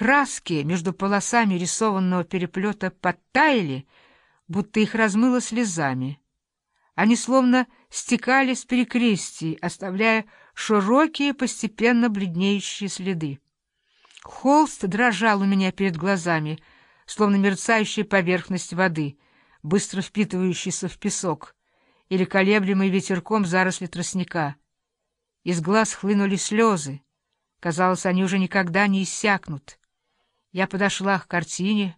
Краски между полосами рисованного переплета подтаяли, будто их размыло слезами. Они словно стекали с перекрестий, оставляя широкие, постепенно бледнеющие следы. Холст дрожал у меня перед глазами, словно мерцающая поверхность воды, быстро впитывающаяся в песок, или колеблемый ветерком заросли тростника. Из глаз хлынули слезы. Казалось, они уже никогда не иссякнут. Я подошла к картине,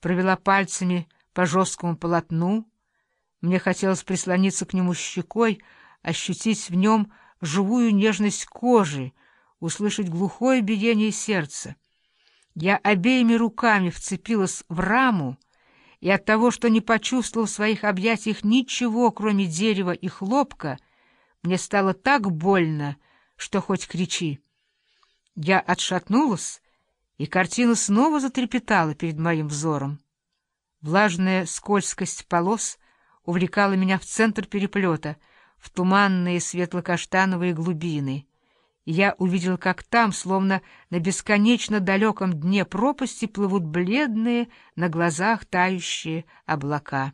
провела пальцами по жесткому полотну. Мне хотелось прислониться к нему щекой, ощутить в нем живую нежность кожи, услышать глухое биение сердца. Я обеими руками вцепилась в раму, и от того, что не почувствовал в своих объятиях ничего, кроме дерева и хлопка, мне стало так больно, что хоть кричи. Я отшатнулась, и картина снова затрепетала перед моим взором. Влажная скользкость полос увлекала меня в центр переплета, в туманные светло-каштановые глубины. Я увидел, как там, словно на бесконечно далеком дне пропасти, плывут бледные, на глазах тающие облака.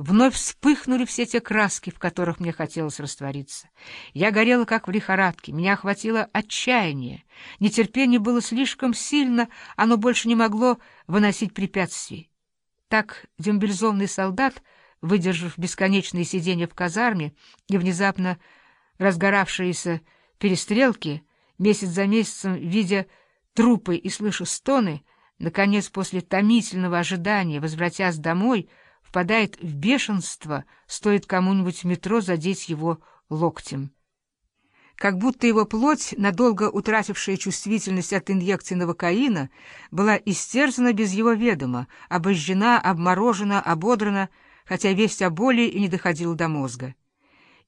Вновь вспыхнули все те краски, в которых мне хотелось раствориться. Я горела, как в лихорадке, меня охватило отчаяние. Нетерпение было слишком сильно, оно больше не могло выносить препятствий. Так дембельзонный солдат, выдержав бесконечные сидения в казарме и внезапно разгоравшиеся перестрелки, месяц за месяцем, видя трупы и слыша стоны, наконец, после томительного ожидания, возвратясь домой, впадает в бешенство, стоит кому-нибудь в метро задеть его локтем. Как будто его плоть, надолго утратившая чувствительность от инъекции новокаина, была истерзана без его ведома, обожжена, обморожена, ободрана, хотя весть о боли и не доходила до мозга.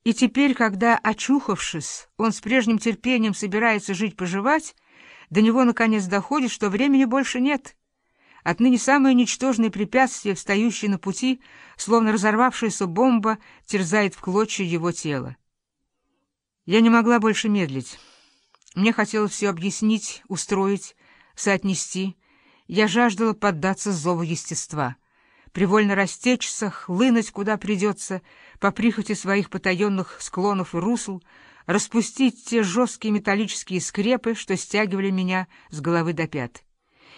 И теперь, когда, очухавшись, он с прежним терпением собирается жить-поживать, до него наконец доходит, что времени больше нет — Отныне самые ничтожные препятствия, встающие на пути, словно разорвавшаяся бомба, терзает в клочья его тело. Я не могла больше медлить. Мне хотелось все объяснить, устроить, соотнести. Я жаждала поддаться зову естества, привольно растечься, хлынуть куда придется, по прихоти своих потаенных склонов и русл, распустить те жесткие металлические скрепы, что стягивали меня с головы до пят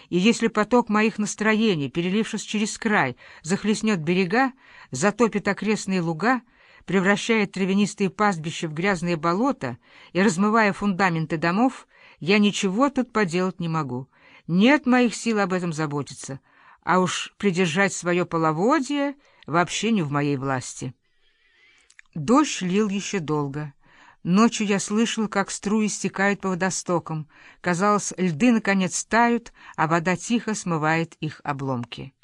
и если поток моих настроений, перелившись через край, захлестнет берега, затопит окрестные луга, превращает травянистые пастбища в грязные болота и размывая фундаменты домов, я ничего тут поделать не могу. Нет моих сил об этом заботиться, а уж придержать свое половодье вообще не в моей власти. Дождь лил еще долго. Ночью я слышал, как струи стекают по водостокам. Казалось, льды наконец тают, а вода тихо смывает их обломки.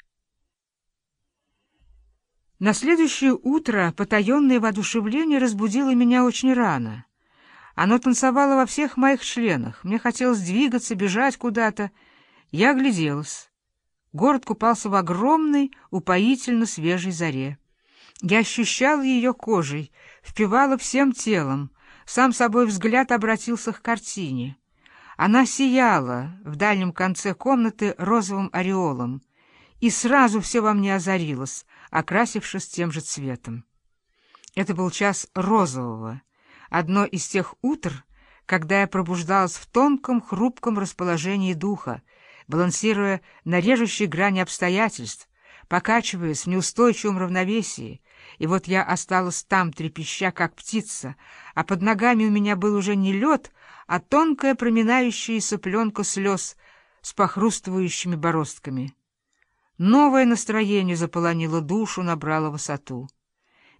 На следующее утро потаенное воодушевление разбудило меня очень рано. Оно танцевало во всех моих членах. Мне хотелось двигаться, бежать куда-то. Я огляделась. Город купался в огромной, упоительно свежей заре. Я ощущала ее кожей, впивала всем телом, сам собой взгляд обратился к картине. Она сияла в дальнем конце комнаты розовым ореолом, и сразу все во мне озарилось, окрасившись тем же цветом. Это был час розового, одно из тех утр, когда я пробуждалась в тонком, хрупком расположении духа, балансируя на режущей грани обстоятельств, покачиваясь в неустойчивом равновесии, и вот я осталась там, трепеща, как птица, а под ногами у меня был уже не лед, а тонкая проминающаяся пленка слез с похрустывающими бороздками. Новое настроение заполонило душу, набрало высоту.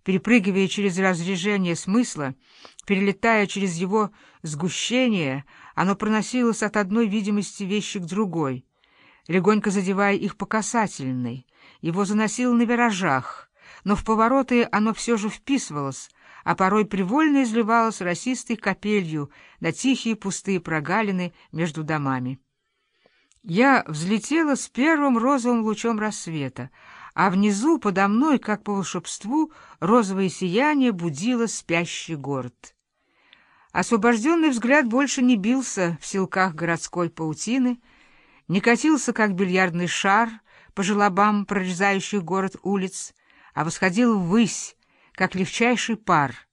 Перепрыгивая через разрежение смысла, перелетая через его сгущение, оно проносилось от одной видимости вещи к другой, легонько задевая их по касательной. Его заносило на виражах — но в повороты оно все же вписывалось, а порой привольно изливалось расистой капелью на тихие пустые прогалины между домами. Я взлетела с первым розовым лучом рассвета, а внизу, подо мной, как по волшебству, розовое сияние будило спящий город. Освобожденный взгляд больше не бился в силках городской паутины, не катился, как бильярдный шар, по желобам прорезающих город улиц, а восходил ввысь, как легчайший пар —